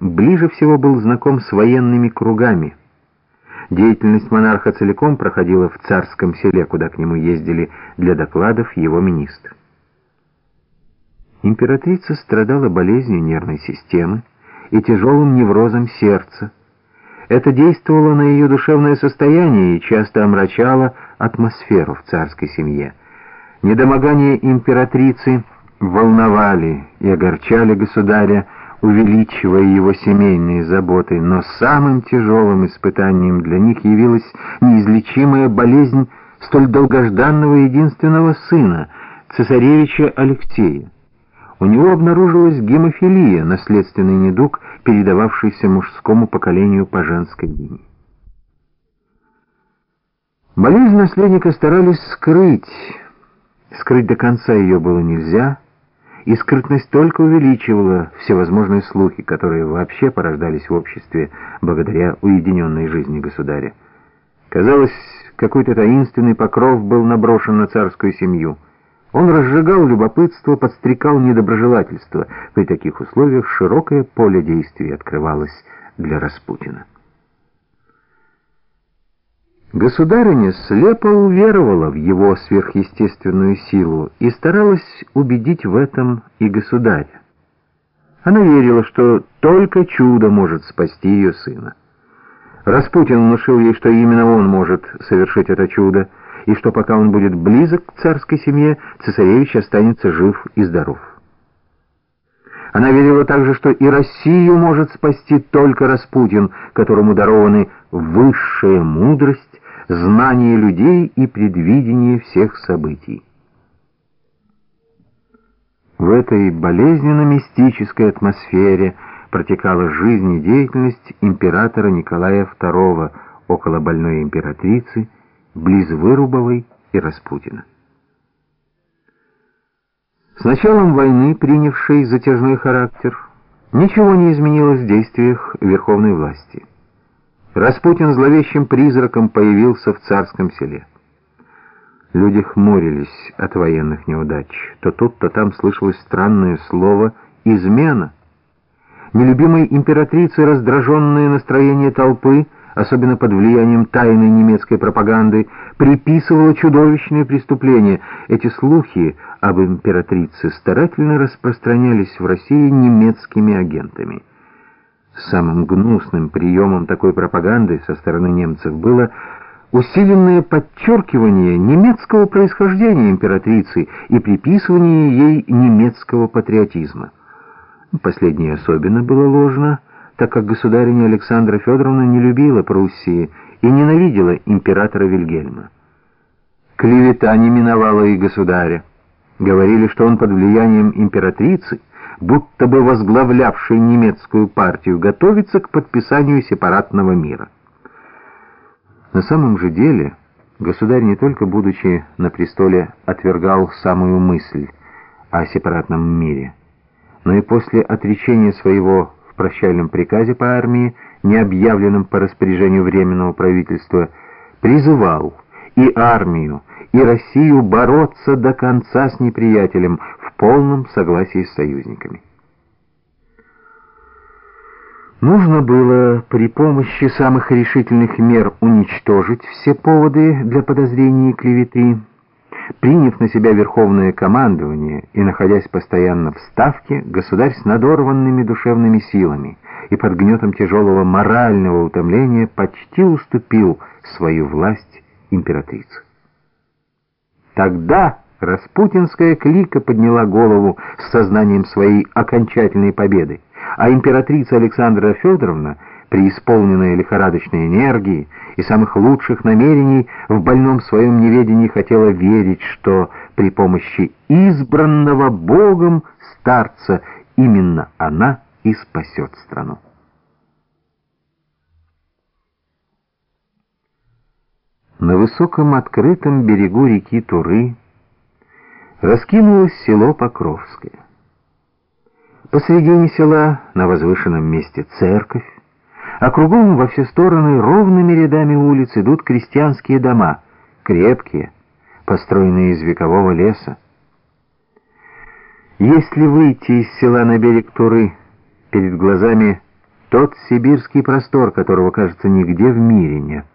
ближе всего был знаком с военными кругами. Деятельность монарха целиком проходила в царском селе, куда к нему ездили для докладов его министры. Императрица страдала болезнью нервной системы и тяжелым неврозом сердца. Это действовало на ее душевное состояние и часто омрачало атмосферу в царской семье. Недомогание императрицы волновали и огорчали государя, увеличивая его семейные заботы, но самым тяжелым испытанием для них явилась неизлечимая болезнь столь долгожданного единственного сына, цесаревича Алексея. У него обнаружилась гемофилия, наследственный недуг, передававшийся мужскому поколению по женской линии. Болезнь наследника старались скрыть. Скрыть до конца ее было нельзя, и только увеличивала всевозможные слухи, которые вообще порождались в обществе благодаря уединенной жизни государя. Казалось, какой-то таинственный покров был наброшен на царскую семью. Он разжигал любопытство, подстрекал недоброжелательство. При таких условиях широкое поле действий открывалось для Распутина. Государыня слепо уверовала в его сверхъестественную силу и старалась убедить в этом и государя. Она верила, что только чудо может спасти ее сына. Распутин внушил ей, что именно он может совершить это чудо, и что пока он будет близок к царской семье, цесаревич останется жив и здоров. Она верила также, что и Россию может спасти только Распутин, которому дарованы высшая мудрость, знание людей и предвидение всех событий. В этой болезненно-мистической атмосфере протекала жизнь и деятельность императора Николая II около больной императрицы, близ Вырубовой и Распутина. С началом войны, принявшей затяжной характер, ничего не изменилось в действиях верховной власти. Распутин зловещим призраком появился в царском селе. Люди хмурились от военных неудач. То тут, то там слышалось странное слово «измена». Нелюбимой императрицы раздраженное настроение толпы, особенно под влиянием тайной немецкой пропаганды, приписывало чудовищные преступления. Эти слухи об императрице старательно распространялись в России немецкими агентами. Самым гнусным приемом такой пропаганды со стороны немцев было усиленное подчеркивание немецкого происхождения императрицы и приписывание ей немецкого патриотизма. Последнее особенно было ложно, так как государиня Александра Федоровна не любила Пруссии и ненавидела императора Вильгельма. Клевета не миновала и государя. Говорили, что он под влиянием императрицы будто бы возглавлявший немецкую партию, готовится к подписанию сепаратного мира. На самом же деле, государь не только будучи на престоле отвергал самую мысль о сепаратном мире, но и после отречения своего в прощальном приказе по армии, не объявленном по распоряжению Временного правительства, призывал и армию, и Россию бороться до конца с неприятелем полном согласии с союзниками. Нужно было при помощи самых решительных мер уничтожить все поводы для подозрений и клеветы. Приняв на себя верховное командование и находясь постоянно в Ставке, государь с надорванными душевными силами и под гнетом тяжелого морального утомления почти уступил свою власть императрице. Тогда распутинская клика подняла голову с сознанием своей окончательной победы, а императрица Александра Федоровна, преисполненная лихорадочной энергии и самых лучших намерений, в больном своем неведении хотела верить, что при помощи избранного Богом старца именно она и спасет страну. На высоком открытом берегу реки Туры раскинулось село Покровское. Посредине села, на возвышенном месте, церковь, а кругом во все стороны ровными рядами улиц идут крестьянские дома, крепкие, построенные из векового леса. Если выйти из села на берег Туры, перед глазами Тот сибирский простор, которого, кажется, нигде в мире нет.